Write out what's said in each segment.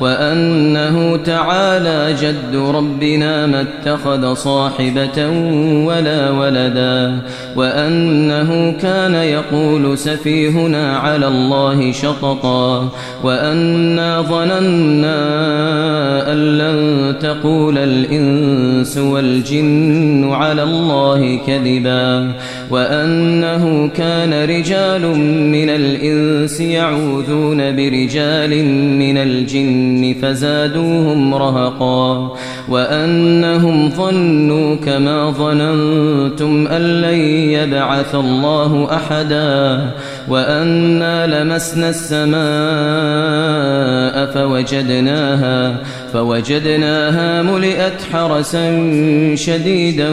وأنه تعالى جد ربنا ما اتخذ صاحبة ولا ولدا وأنه كان يقول سفيهنا على الله شططا وأنا ظننا أن لن تقول الإنس والجن على الله كذبا وأنه كان رجال من الإنس يعوذون برجال من الجن فزادوهم رهقا وأنهم ظنوا كما ظننتم أن لن يبعث الله أحدا وأنا لمسنا السماء فوجدناها فوجدناها ملئت حرسا شديدا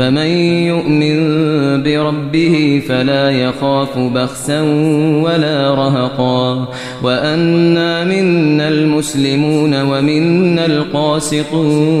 فمن يؤمن بربه فلا يخاف بخسا ولا رهقا وأنا منا المسلمون ومنا القاسطون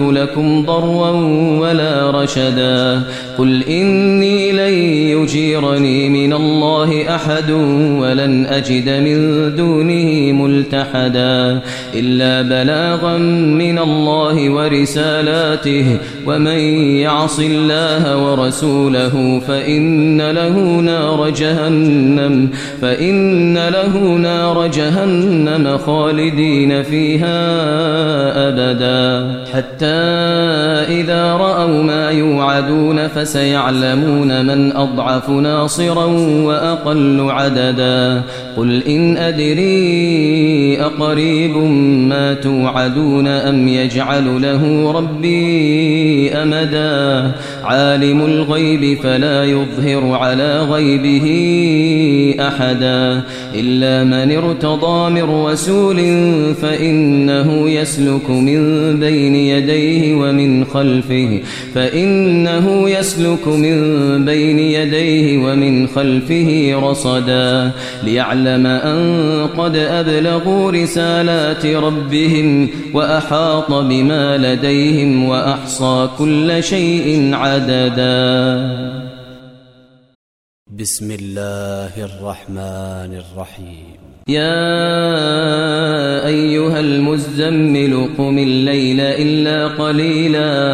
يملك لكم ضرا ولا رشدا قل إني لن يجيرني من الله أحد ولن أجد من دونه ملتحدا إلا بلاغا من الله ورسالاته ومن يعص الله ورسوله فإن له نار جهنم فإن له نار جهنم خالدين فيها أبدا حتى إذا رأوا ما يوعدون فس سيعلمون من أضعف ناصرا وأقل عددا. قل إن أدري أقريب ما توعدون أم يجعل له ربي أمدا. عالم الغيب فلا يظهر على غيبه أحدا. إلا من ارتضى من رسول فإنه يسلك من بين يديه ومن خلفه. فإنه يسلك يسلك من بين يديه ومن خلفه رصدا ليعلم أن قد أبلغوا رسالات ربهم وأحاط بما لديهم وأحصى كل شيء عددا. بسم الله الرحمن الرحيم. يا أيها المزمل قم الليل إلا قليلاً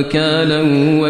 أبكالا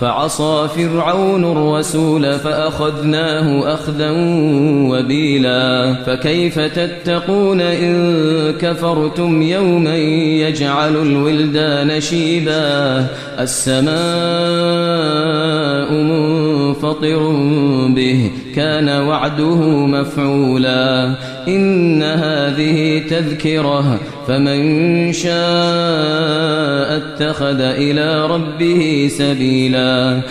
فعصى فرعون الرسول فأخذناه أخذا وبيلا. فكيف تتقون إن كفرتم يوما يجعل الولدان شيبا؟ السماء منفطر به كان وعده مفعولا. إن هذه تذكرة فمن شاء اتخذ إلى ربه سبيلا. سبيلا